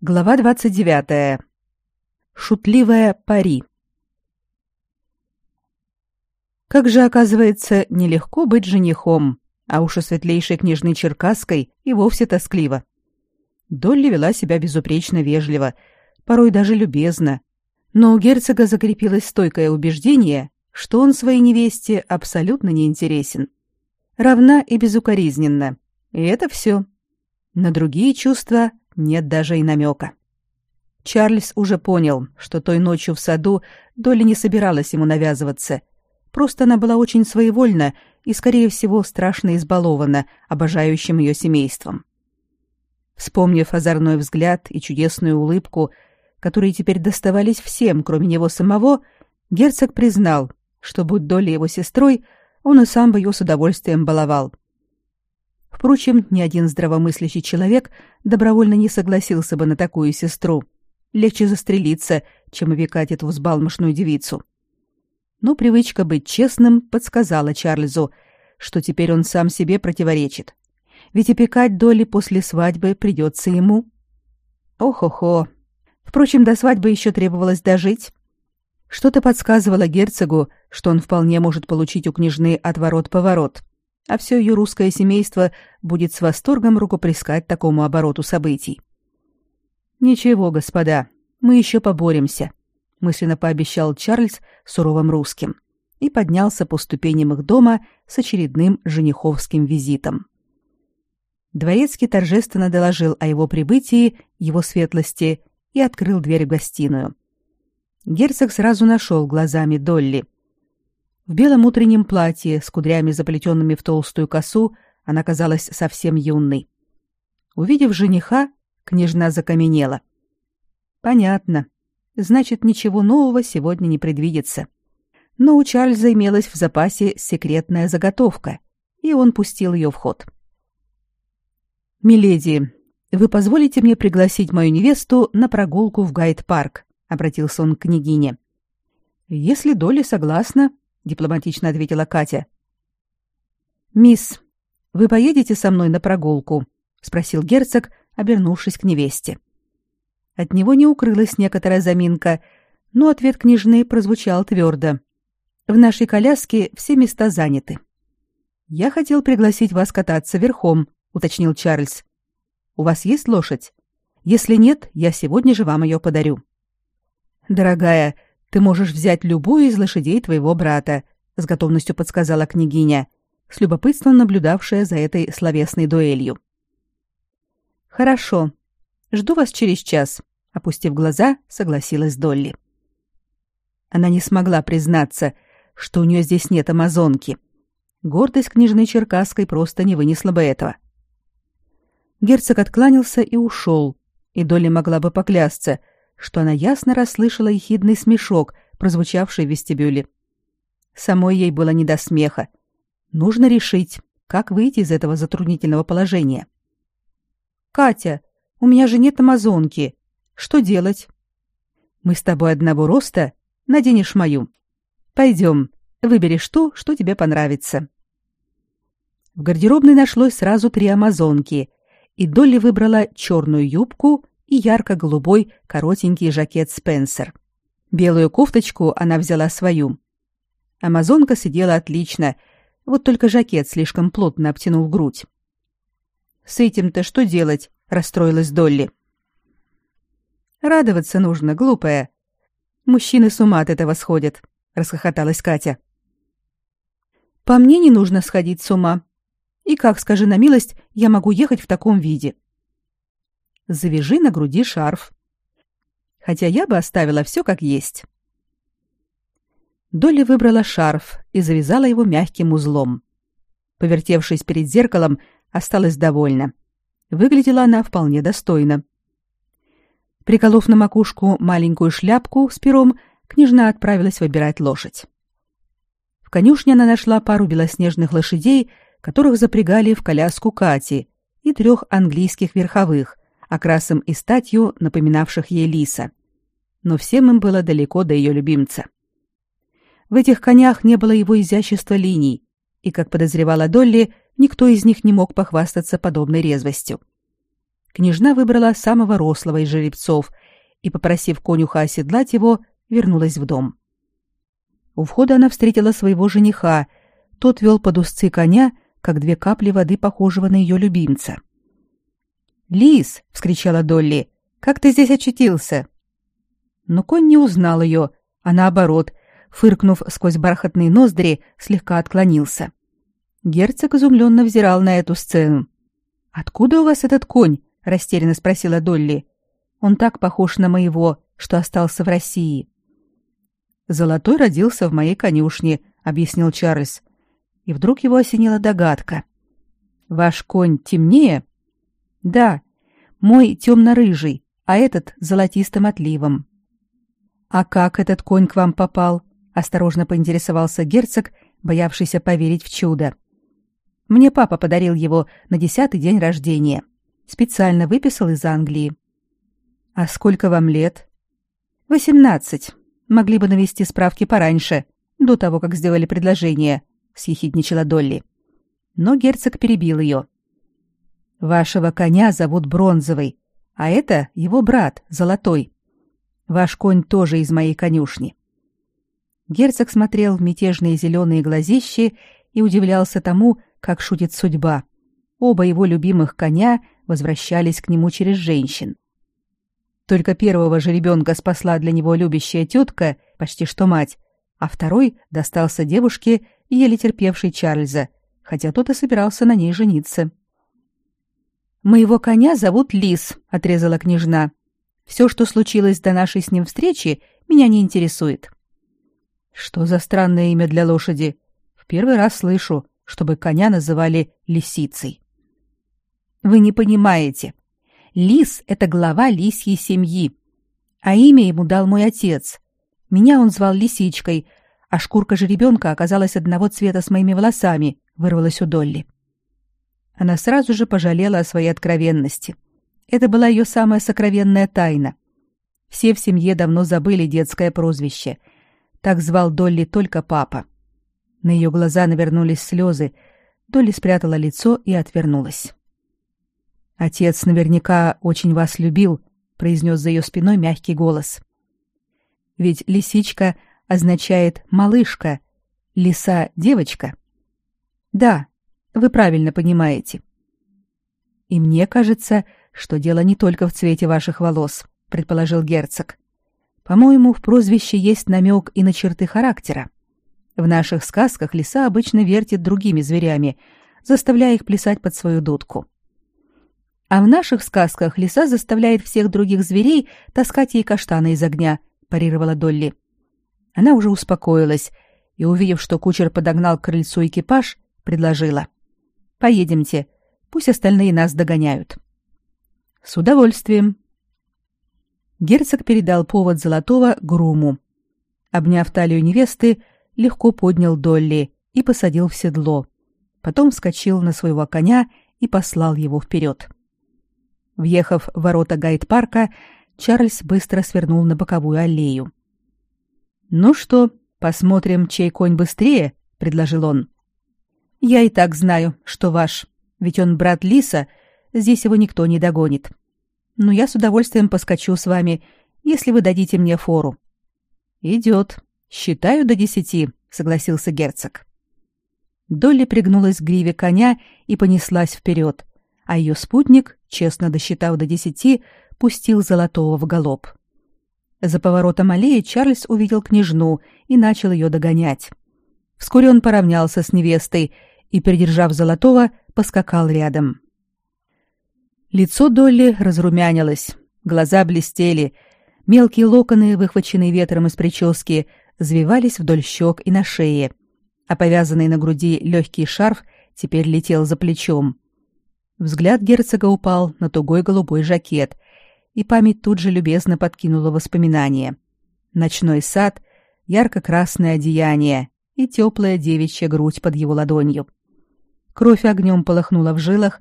Глава 29. Шутливая пари. Как же, оказывается, нелегко быть женихом, а уж у светлейшей княжны Черкасской и вовсе тоскливо. Долли вела себя безупречно вежливо, порой даже любезно, но у герцога закрепилось стойкое убеждение, что он своей невесте абсолютно не интересен. Равна и безукоризненна, и это все. На другие чувства нет даже и намека. Чарльз уже понял, что той ночью в саду Долли не собиралась ему навязываться. Просто она была очень своевольна и, скорее всего, страшно избалована обожающим ее семейством. Вспомнив озорной взгляд и чудесную улыбку, которые теперь доставались всем, кроме него самого, герцог признал, что, будь Долли его сестрой, он и сам бы ее с удовольствием баловал. Впрочем, ни один здравомыслящий человек добровольно не согласился бы на такую сестру. Легче застрелиться, чем увекать эту взбалмошную девицу. Но привычка быть честным подсказала Чарльзу, что теперь он сам себе противоречит. Ведь опекать доли после свадьбы придется ему. Ох-охо. Впрочем, до свадьбы еще требовалось дожить. Что-то подсказывало герцогу, что он вполне может получить у княжны отворот-поворот а все ее русское семейство будет с восторгом рукоплескать такому обороту событий. «Ничего, господа, мы еще поборемся», — мысленно пообещал Чарльз суровым русским и поднялся по ступеням их дома с очередным жениховским визитом. Дворецкий торжественно доложил о его прибытии, его светлости, и открыл дверь в гостиную. Герцог сразу нашел глазами Долли — в белом утреннем платье с кудрями, заплетенными в толстую косу, она казалась совсем юной. Увидев жениха, княжна закаменела. Понятно. Значит, ничего нового сегодня не предвидится. Но у Чарльза имелась в запасе секретная заготовка, и он пустил ее в ход. «Миледи, вы позволите мне пригласить мою невесту на прогулку в Гайд-парк?» — обратился он к княгине. «Если Долли согласна, дипломатично ответила Катя. Мисс, вы поедете со мной на прогулку? спросил герцог, обернувшись к невесте. От него не укрылась некоторая заминка, но ответ княжны прозвучал твердо. В нашей коляске все места заняты. Я хотел пригласить вас кататься верхом, уточнил Чарльз. У вас есть лошадь? Если нет, я сегодня же вам ее подарю. Дорогая, ты можешь взять любую из лошадей твоего брата, с готовностью подсказала княгиня, с любопытством наблюдавшая за этой словесной дуэлью. Хорошо. Жду вас через час, опустив глаза, согласилась Долли. Она не смогла признаться, что у нее здесь нет амазонки. Гордость княжны Черкасской просто не вынесла бы этого. Герцог откланялся и ушел, и Долли могла бы поклясться, что она ясно расслышала ехидный смешок, прозвучавший в вестибюле. Самой ей было не до смеха. Нужно решить, как выйти из этого затруднительного положения. «Катя, у меня же нет амазонки. Что делать?» «Мы с тобой одного роста. Наденешь мою. Пойдем, выберешь то, что тебе понравится». В гардеробной нашлось сразу три амазонки, и Долли выбрала черную юбку, и ярко-голубой коротенький жакет Спенсер. Белую кофточку она взяла свою. Амазонка сидела отлично, вот только жакет слишком плотно обтянул грудь. «С этим-то что делать?» — расстроилась Долли. «Радоваться нужно, глупая. Мужчины с ума от этого сходят», — расхохоталась Катя. «По мне не нужно сходить с ума. И как, скажи на милость, я могу ехать в таком виде?» Завяжи на груди шарф. Хотя я бы оставила все как есть. Долли выбрала шарф и завязала его мягким узлом. Повертевшись перед зеркалом, осталась довольна. Выглядела она вполне достойно. Приколов на макушку маленькую шляпку с пером, княжна отправилась выбирать лошадь. В конюшне она нашла пару белоснежных лошадей, которых запрягали в коляску Кати, и трех английских верховых, окрасом и статью напоминавших ей лиса. Но всем им было далеко до ее любимца. В этих конях не было его изящества линий, и, как подозревала Долли, никто из них не мог похвастаться подобной резвостью. княжна выбрала самого рослого из жеребцов и, попросив конюха оседлать его, вернулась в дом. У входа она встретила своего жениха. Тот вел под узцы коня, как две капли воды, похожего на ее любимца. «Лис!» — вскричала Долли. «Как ты здесь очутился?» Но конь не узнал ее, а наоборот, фыркнув сквозь бархатные ноздри, слегка отклонился. Герцог изумленно взирал на эту сцену. «Откуда у вас этот конь?» — растерянно спросила Долли. «Он так похож на моего, что остался в России». «Золотой родился в моей конюшне», — объяснил Чарльз. И вдруг его осенила догадка. «Ваш конь темнее?» «Да, мой темно-рыжий, а этот золотистым отливом». «А как этот конь к вам попал?» — осторожно поинтересовался герцог, боявшийся поверить в чудо. «Мне папа подарил его на десятый день рождения. Специально выписал из Англии». «А сколько вам лет?» «Восемнадцать. Могли бы навести справки пораньше, до того, как сделали предложение», — съехидничала Долли. Но герцог перебил ее. «Вашего коня зовут Бронзовый, а это его брат, Золотой. Ваш конь тоже из моей конюшни». Герцог смотрел в мятежные зеленые глазищи и удивлялся тому, как шутит судьба. Оба его любимых коня возвращались к нему через женщин. Только первого же ребенка спасла для него любящая тетка, почти что мать, а второй достался девушке, еле терпевшей Чарльза, хотя тот и собирался на ней жениться. «Моего коня зовут Лис», — отрезала княжна. Все, что случилось до нашей с ним встречи, меня не интересует. Что за странное имя для лошади? В первый раз слышу, чтобы коня называли лисицей. Вы не понимаете. Лис — это глава лисьей семьи. А имя ему дал мой отец. Меня он звал Лисичкой, а шкурка жеребенка оказалась одного цвета с моими волосами, вырвалась у Долли. Она сразу же пожалела о своей откровенности — это была ее самая сокровенная тайна. Все в семье давно забыли детское прозвище. Так звал Долли только папа. На ее глаза навернулись слезы. Долли спрятала лицо и отвернулась. «Отец наверняка очень вас любил», — произнес за ее спиной мягкий голос. «Ведь лисичка означает «малышка», лиса — девочка». «Да, вы правильно понимаете». «И мне кажется, что дело не только в цвете ваших волос, предположил герцог. По-моему, в прозвище есть намек и на черты характера. В наших сказках лиса обычно вертит другими зверями, заставляя их плясать под свою дудку. А в наших сказках лиса заставляет всех других зверей таскать ей каштаны из огня, парировала Долли. Она уже успокоилась и, увидев, что кучер подогнал к крыльцу экипаж, предложила: "Поедемте, пусть остальные нас догоняют". С удовольствием. Герцог передал повод золотого груму. Обняв талию невесты, легко поднял Долли и посадил в седло. Потом вскочил на своего коня и послал его вперед. Въехав в ворота гайд-парка, Чарльз быстро свернул на боковую аллею. «Ну что, посмотрим, чей конь быстрее?» — предложил он. «Я и так знаю, что ваш, ведь он брат Лиса Здесь его никто не догонит. Но я с удовольствием поскочу с вами, если вы дадите мне фору. Идет. Считаю до десяти, согласился герцог. Долли пригнулась к гриве коня и понеслась вперед, а ее спутник, честно досчитав до десяти, пустил золотого в галоп. За поворотом аллеи Чарльз увидел княжну и начал ее догонять. Вскоре он поравнялся с невестой и, придержав золотого, поскакал рядом. Лицо Долли разрумянилось, глаза блестели, мелкие локоны, выхваченные ветром из прически, завивались вдоль щек и на шее, а повязанный на груди легкий шарф теперь летел за плечом. Взгляд герцога упал на тугой голубой жакет, и память тут же любезно подкинула воспоминания. Ночной сад, ярко-красное одеяние и теплая девичья грудь под его ладонью. Кровь огнем полыхнула в жилах,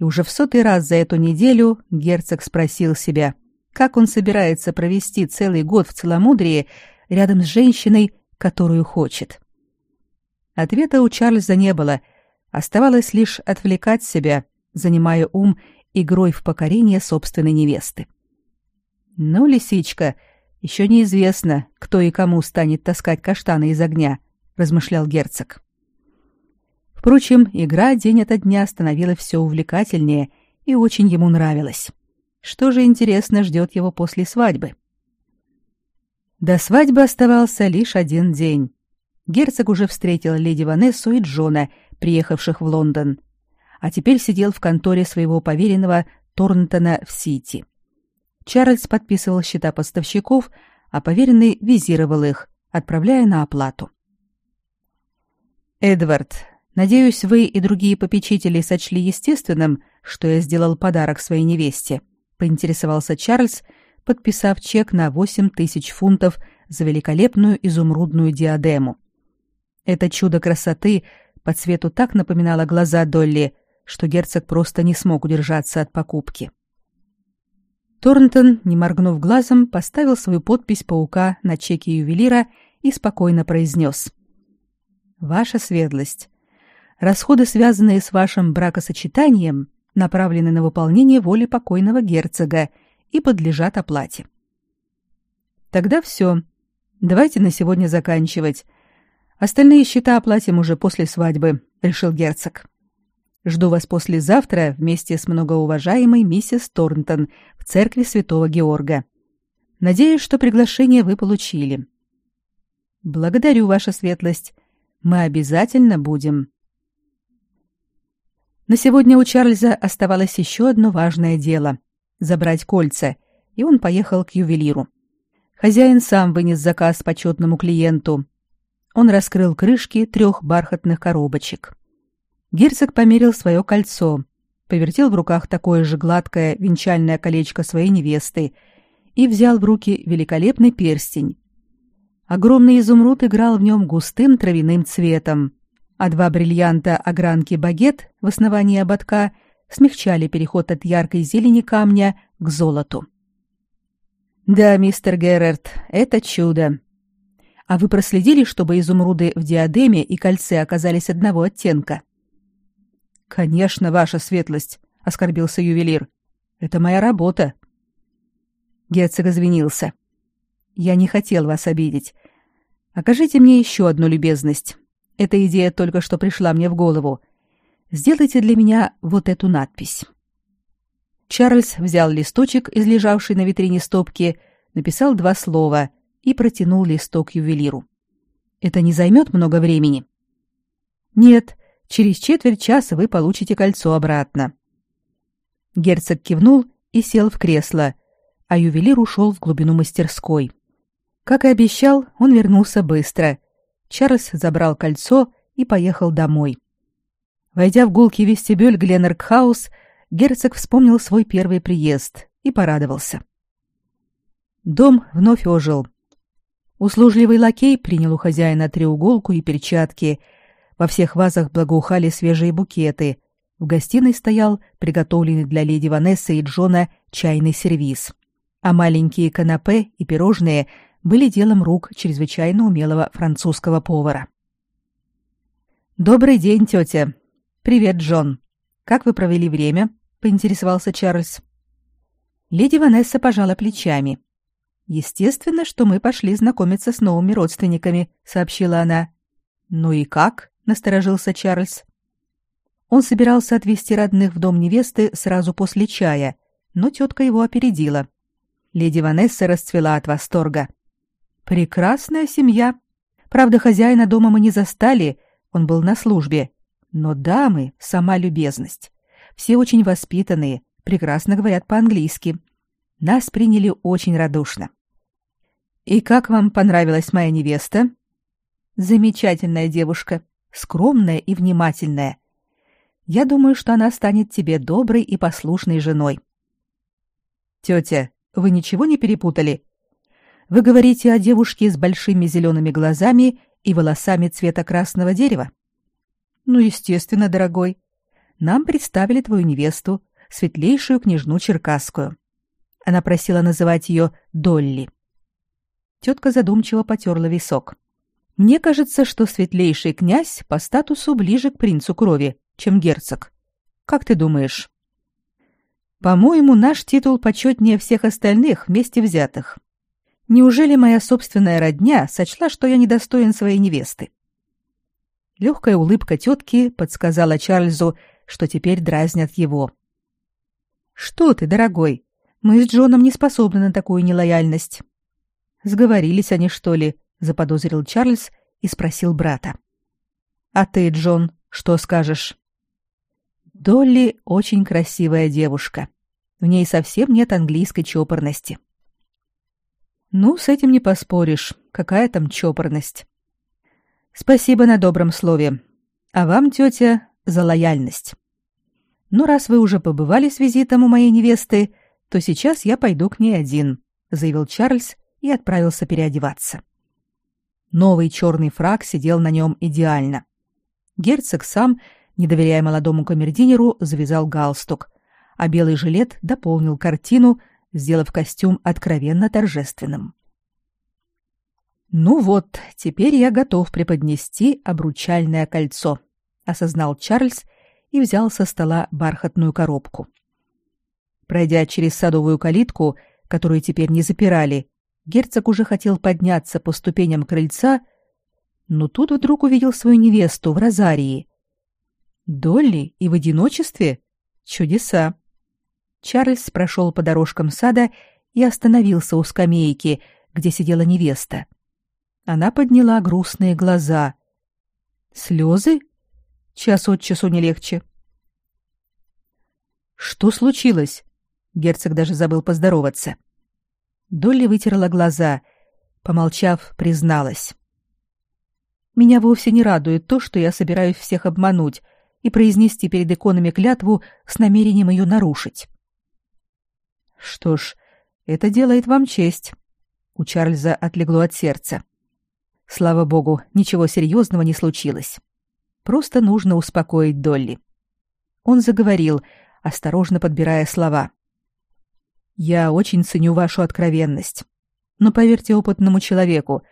и уже в сотый раз за эту неделю герцог спросил себя, как он собирается провести целый год в целомудрии рядом с женщиной, которую хочет. Ответа у Чарльза не было, оставалось лишь отвлекать себя, занимая ум игрой в покорение собственной невесты. «Ну, лисичка, еще неизвестно, кто и кому станет таскать каштаны из огня», — размышлял герцог. Впрочем, игра день ото дня становилась все увлекательнее и очень ему нравилась. Что же, интересно, ждет его после свадьбы? До свадьбы оставался лишь один день. Герцог уже встретил леди Ванессу и Джона, приехавших в Лондон, а теперь сидел в конторе своего поверенного Торнтона в Сити. Чарльз подписывал счета поставщиков, а поверенный визировал их, отправляя на оплату. «Эдвард, надеюсь, вы и другие попечители сочли естественным, что я сделал подарок своей невесте», — поинтересовался Чарльз, подписав чек на восемь тысяч фунтов за великолепную изумрудную диадему. Это чудо красоты по цвету так напоминало глаза Долли, что герцог просто не смог удержаться от покупки. Торнтон, не моргнув глазом, поставил свою подпись паука на чеке ювелира и спокойно произнес. «Ваша светлость, расходы, связанные с вашим бракосочетанием, направлены на выполнение воли покойного герцога и подлежат оплате». «Тогда все. Давайте на сегодня заканчивать. Остальные счета оплатим уже после свадьбы», — решил герцог. Жду вас послезавтра вместе с многоуважаемой миссис Торнтон в церкви Святого Георга. Надеюсь, что приглашение вы получили. Благодарю, ваша светлость. Мы обязательно будем. На сегодня у Чарльза оставалось еще одно важное дело забрать кольца, и он поехал к ювелиру. Хозяин сам вынес заказ почетному клиенту. Он раскрыл крышки трех бархатных коробочек. Герцог померил свое кольцо, повертел в руках такое же гладкое венчальное колечко своей невесты и взял в руки великолепный перстень. Огромный изумруд играл в нем густым травяным цветом, а два бриллианта огранки багет в основании ободка смягчали переход от яркой зелени камня к золоту. Да, мистер Геррерт, это чудо. А вы проследили, чтобы изумруды в диадеме и кольце оказались одного оттенка? Конечно, ваша светлость, оскорбился ювелир. Это моя работа. Герцог извинился. Я не хотел вас обидеть. Окажите мне еще одну любезность. Эта идея только что пришла мне в голову. Сделайте для меня вот эту надпись. Чарльз взял листочек из лежавшей на витрине стопки, написал два слова и протянул листок ювелиру. Это не займет много времени. Нет, Через четверть часа вы получите кольцо обратно. Герцог кивнул и сел в кресло, а ювелир ушел в глубину мастерской. Как и обещал, он вернулся быстро. Чарльз забрал кольцо и поехал домой. Войдя в гулкий вестибюль Гленнеркхаус, герцог вспомнил свой первый приезд и порадовался. Дом вновь ожил. Услужливый лакей принял у хозяина треуголку и перчатки — во всех вазах благоухали свежие букеты. В гостиной стоял приготовленный для леди Ванессы и Джона чайный сервиз. А маленькие канапе и пирожные были делом рук чрезвычайно умелого французского повара. «Добрый день, тетя. Привет, Джон. Как вы провели время?» — поинтересовался Чарльз. Леди Ванесса пожала плечами. «Естественно, что мы пошли знакомиться с новыми родственниками», — сообщила она. «Ну и как?» насторожился Чарльз. Он собирался отвезти родных в дом невесты сразу после чая, но тетка его опередила. Леди Ванесса расцвела от восторга. Прекрасная семья. Правда, хозяина дома мы не застали, он был на службе. Но дамы — сама любезность. Все очень воспитанные, прекрасно говорят по-английски. Нас приняли очень радушно. «И как вам понравилась моя невеста?» «Замечательная девушка скромная и внимательная. Я думаю, что она станет тебе доброй и послушной женой. Тетя, вы ничего не перепутали? Вы говорите о девушке с большими зелеными глазами и волосами цвета красного дерева? Ну, естественно, дорогой. Нам представили твою невесту, светлейшую княжну Черкасскую. Она просила называть ее Долли. Тетка задумчиво потерла висок. Мне кажется, что светлейший князь по статусу ближе к принцу крови, чем герцог. Как ты думаешь? По-моему, наш титул почетнее всех остальных вместе взятых. Неужели моя собственная родня сочла, что я недостоин своей невесты? Легкая улыбка тетки подсказала Чарльзу, что теперь дразнят его. «Что ты, дорогой? Мы с Джоном не способны на такую нелояльность». «Сговорились они, что ли?» — заподозрил Чарльз и спросил брата. «А ты, Джон, что скажешь?» Долли очень красивая девушка. В ней совсем нет английской чопорности. Ну, с этим не поспоришь. Какая там чопорность? Спасибо на добром слове. А вам, тетя, за лояльность. Ну, раз вы уже побывали с визитом у моей невесты, то сейчас я пойду к ней один, заявил Чарльз и отправился переодеваться. Новый черный фраг сидел на нем идеально. Герцог сам, не доверяя молодому камердинеру, завязал галстук, а белый жилет дополнил картину, сделав костюм откровенно торжественным. Ну вот, теперь я готов преподнести обручальное кольцо, осознал Чарльз и взял со стола бархатную коробку. Пройдя через садовую калитку, которую теперь не запирали, герцог уже хотел подняться по ступеням крыльца, но тут вдруг увидел свою невесту в розарии. Долли и в одиночестве? Чудеса. Чарльз прошел по дорожкам сада и остановился у скамейки, где сидела невеста. Она подняла грустные глаза. Слезы? Час от часу не легче. Что случилось? Герцог даже забыл поздороваться. Долли вытерла глаза, помолчав, призналась. Меня вовсе не радует то, что я собираюсь всех обмануть и произнести перед иконами клятву с намерением ее нарушить. Что ж, это делает вам честь. У Чарльза отлегло от сердца. Слава богу, ничего серьезного не случилось. Просто нужно успокоить Долли. Он заговорил, осторожно подбирая слова. Я очень ценю вашу откровенность. Но поверьте опытному человеку,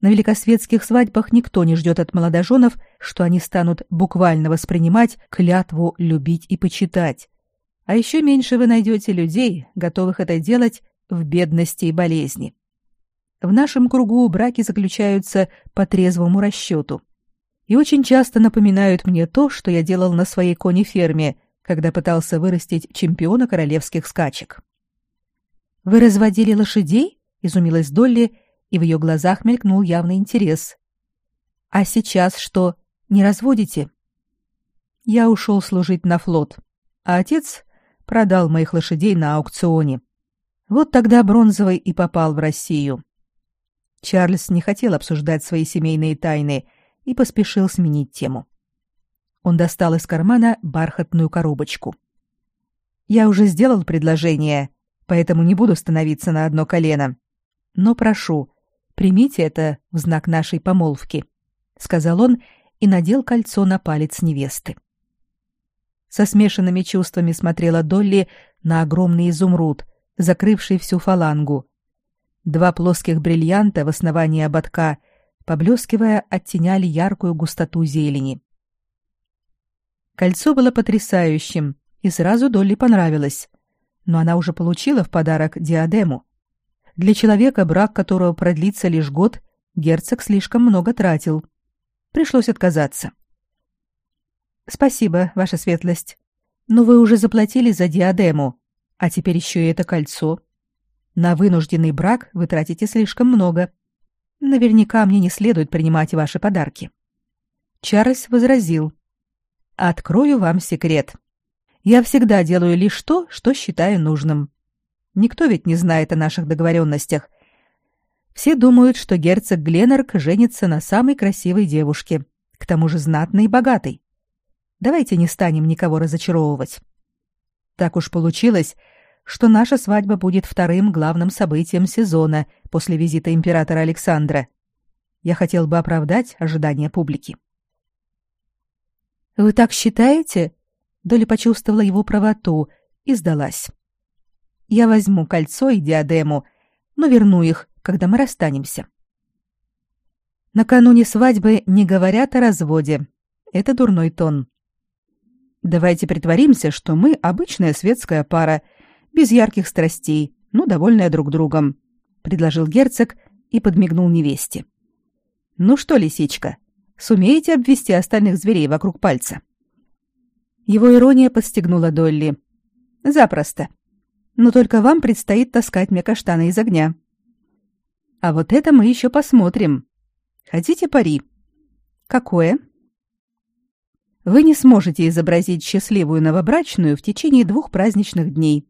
на великосветских свадьбах никто не ждет от молодоженов, что они станут буквально воспринимать клятву любить и почитать. А еще меньше вы найдете людей, готовых это делать в бедности и болезни. В нашем кругу браки заключаются по трезвому расчету. И очень часто напоминают мне то, что я делал на своей коне-ферме, когда пытался вырастить чемпиона королевских скачек. «Вы разводили лошадей?» — изумилась Долли, и в ее глазах мелькнул явный интерес. «А сейчас что, не разводите?» Я ушел служить на флот, а отец продал моих лошадей на аукционе. Вот тогда Бронзовый и попал в Россию. Чарльз не хотел обсуждать свои семейные тайны и поспешил сменить тему. Он достал из кармана бархатную коробочку. «Я уже сделал предложение, поэтому не буду становиться на одно колено. Но прошу, примите это в знак нашей помолвки», — сказал он и надел кольцо на палец невесты. Со смешанными чувствами смотрела Долли на огромный изумруд, закрывший всю фалангу, Два плоских бриллианта в основании ободка, поблескивая, оттеняли яркую густоту зелени. Кольцо было потрясающим, и сразу Долли понравилось. Но она уже получила в подарок диадему. Для человека, брак которого продлится лишь год, герцог слишком много тратил. Пришлось отказаться. «Спасибо, ваша светлость. Но вы уже заплатили за диадему, а теперь еще и это кольцо», на вынужденный брак вы тратите слишком много. Наверняка мне не следует принимать ваши подарки. Чарльз возразил. Открою вам секрет. Я всегда делаю лишь то, что считаю нужным. Никто ведь не знает о наших договоренностях. Все думают, что герцог Гленнерк женится на самой красивой девушке, к тому же знатной и богатой. Давайте не станем никого разочаровывать. Так уж получилось, что наша свадьба будет вторым главным событием сезона после визита императора Александра. Я хотел бы оправдать ожидания публики. Вы так считаете? Доля почувствовала его правоту и сдалась. Я возьму кольцо и диадему, но верну их, когда мы расстанемся. Накануне свадьбы не говорят о разводе. Это дурной тон. Давайте притворимся, что мы обычная светская пара — без ярких страстей, но довольная друг другом, предложил герцог и подмигнул невесте. Ну что, лисичка, сумеете обвести остальных зверей вокруг пальца? Его ирония подстегнула Долли. Запросто. Но только вам предстоит таскать мне каштаны из огня. А вот это мы еще посмотрим. Хотите пари? Какое? Вы не сможете изобразить счастливую новобрачную в течение двух праздничных дней.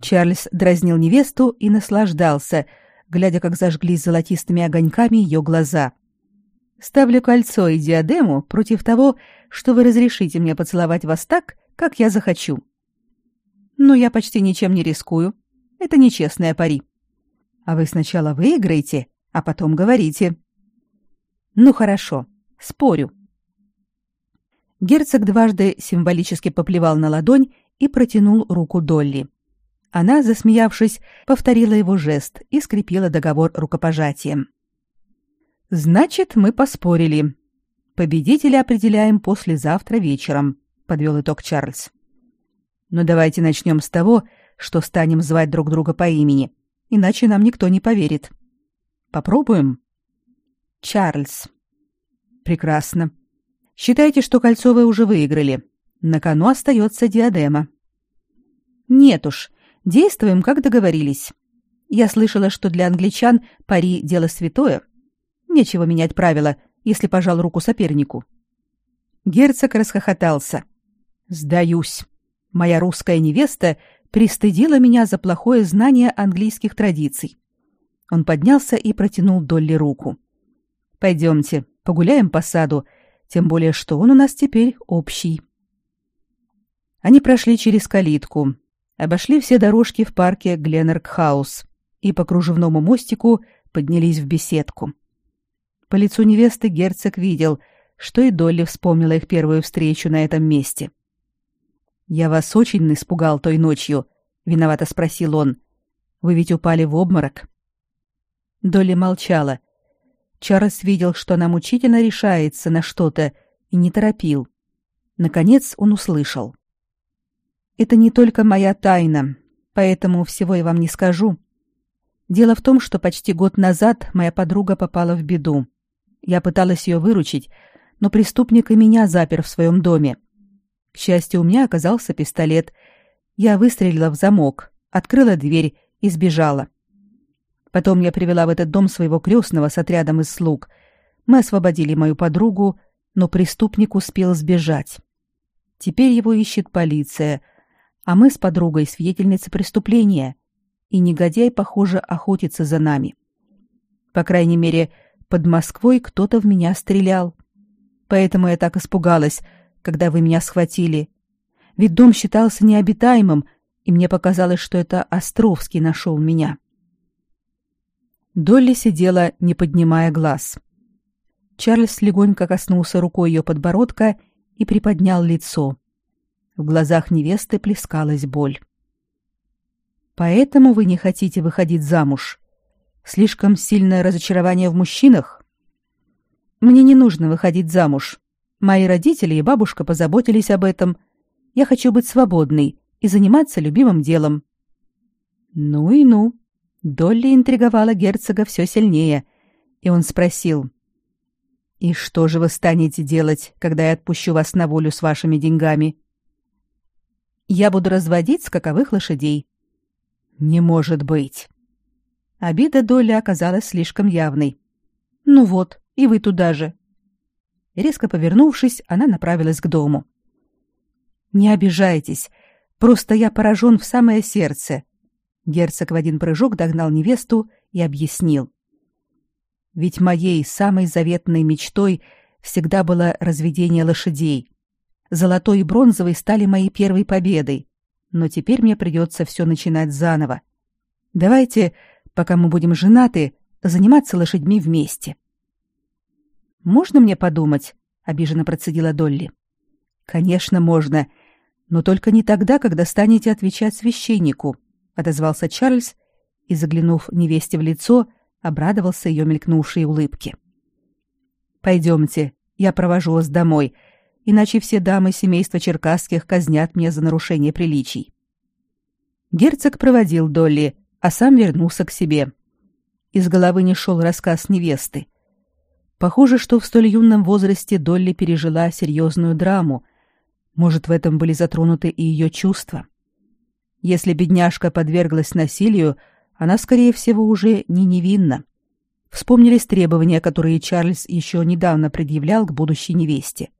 Чарльз дразнил невесту и наслаждался, глядя, как зажглись золотистыми огоньками ее глаза. Ставлю кольцо и диадему против того, что вы разрешите мне поцеловать вас так, как я захочу. Но я почти ничем не рискую. Это нечестная пари. А вы сначала выиграете, а потом говорите. Ну хорошо, спорю. Герцог дважды символически поплевал на ладонь и протянул руку Долли. Она, засмеявшись, повторила его жест и скрепила договор рукопожатием. Значит, мы поспорили. Победителя определяем послезавтра вечером, подвел итог Чарльз. Но давайте начнем с того, что станем звать друг друга по имени, иначе нам никто не поверит. Попробуем. Чарльз. Прекрасно. Считайте, что кольцо вы уже выиграли. На кону остается диадема. Нет уж, действуем, как договорились. Я слышала, что для англичан пари дело святое. Нечего менять правила, если пожал руку сопернику. Герцог расхохотался. Сдаюсь. Моя русская невеста пристыдила меня за плохое знание английских традиций. Он поднялся и протянул Долли руку. Пойдемте, погуляем по саду, тем более что он у нас теперь общий. Они прошли через калитку, обошли все дорожки в парке Гленнерк-хаус и по кружевному мостику поднялись в беседку. По лицу невесты герцог видел, что и Долли вспомнила их первую встречу на этом месте. «Я вас очень испугал той ночью», — виновато спросил он. «Вы ведь упали в обморок». Долли молчала. Чарльз видел, что она мучительно решается на что-то, и не торопил. Наконец он услышал. «Это не только моя тайна, поэтому всего я вам не скажу. Дело в том, что почти год назад моя подруга попала в беду. Я пыталась ее выручить, но преступник и меня запер в своем доме. К счастью, у меня оказался пистолет. Я выстрелила в замок, открыла дверь и сбежала. Потом я привела в этот дом своего крестного с отрядом из слуг. Мы освободили мою подругу, но преступник успел сбежать. Теперь его ищет полиция, а мы с подругой свидетельницы преступления, и негодяй, похоже, охотится за нами. По крайней мере, под Москвой кто-то в меня стрелял. Поэтому я так испугалась, когда вы меня схватили. Ведь дом считался необитаемым, и мне показалось, что это Островский нашел меня. Долли сидела, не поднимая глаз. Чарльз легонько коснулся рукой ее подбородка и приподнял лицо. В глазах невесты плескалась боль. «Поэтому вы не хотите выходить замуж?» Слишком сильное разочарование в мужчинах? Мне не нужно выходить замуж. Мои родители и бабушка позаботились об этом. Я хочу быть свободной и заниматься любимым делом. Ну и ну. Долли интриговала герцога все сильнее, и он спросил: "И что же вы станете делать, когда я отпущу вас на волю с вашими деньгами?" "Я буду разводить скаковых лошадей". "Не может быть. Обида Долли оказалась слишком явной. «Ну вот, и вы туда же». Резко повернувшись, она направилась к дому. «Не обижайтесь, просто я поражен в самое сердце». Герцог в один прыжок догнал невесту и объяснил. «Ведь моей самой заветной мечтой всегда было разведение лошадей. Золотой и бронзовый стали моей первой победой, но теперь мне придется все начинать заново. Давайте пока мы будем женаты, заниматься лошадьми вместе. Можно мне подумать? обиженно процедила Долли. Конечно, можно, но только не тогда, когда станете отвечать священнику, отозвался Чарльз и, заглянув невесте в лицо, обрадовался ее мелькнувшей улыбке. Пойдемте, я провожу вас домой, иначе все дамы семейства Черкасских казнят меня за нарушение приличий. Герцог проводил Долли, а сам вернулся к себе. Из головы не шел рассказ невесты. Похоже, что в столь юном возрасте Долли пережила серьезную драму. Может, в этом были затронуты и ее чувства. Если бедняжка подверглась насилию, она, скорее всего, уже не невинна. Вспомнились требования, которые Чарльз еще недавно предъявлял к будущей невесте.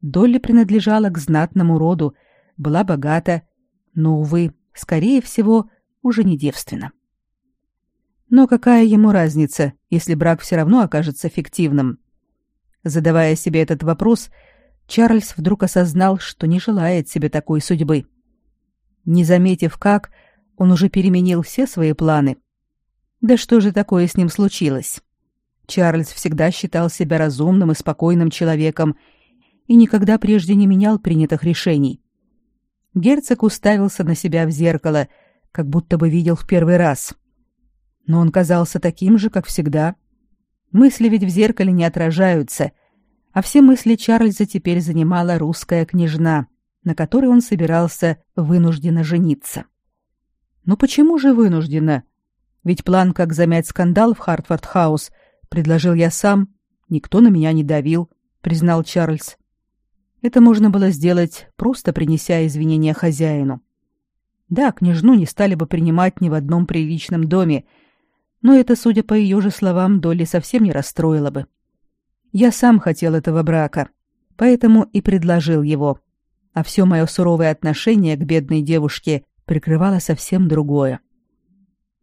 Долли принадлежала к знатному роду, была богата, но, увы, скорее всего, уже не девственна. Но какая ему разница, если брак все равно окажется фиктивным? Задавая себе этот вопрос, Чарльз вдруг осознал, что не желает себе такой судьбы. Не заметив как, он уже переменил все свои планы. Да что же такое с ним случилось? Чарльз всегда считал себя разумным и спокойным человеком и никогда прежде не менял принятых решений. Герцог уставился на себя в зеркало, как будто бы видел в первый раз. Но он казался таким же, как всегда. Мысли ведь в зеркале не отражаются, а все мысли Чарльза теперь занимала русская княжна, на которой он собирался вынужденно жениться. Но почему же вынужденно? Ведь план, как замять скандал в Хартфорд-хаус, предложил я сам, никто на меня не давил, признал Чарльз. Это можно было сделать, просто принеся извинения хозяину. Да, княжну не стали бы принимать ни в одном приличном доме, но это, судя по ее же словам, Долли совсем не расстроило бы. Я сам хотел этого брака, поэтому и предложил его. А все мое суровое отношение к бедной девушке прикрывало совсем другое.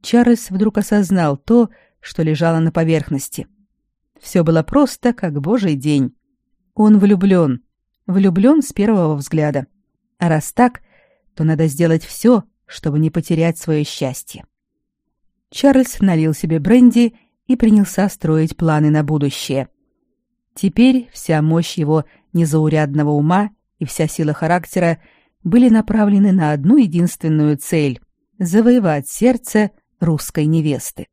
Чарльз вдруг осознал то, что лежало на поверхности. Все было просто, как божий день. Он влюблен, влюблен с первого взгляда. А раз так, то надо сделать все, чтобы не потерять свое счастье. Чарльз налил себе бренди и принялся строить планы на будущее. Теперь вся мощь его незаурядного ума и вся сила характера были направлены на одну единственную цель — завоевать сердце русской невесты.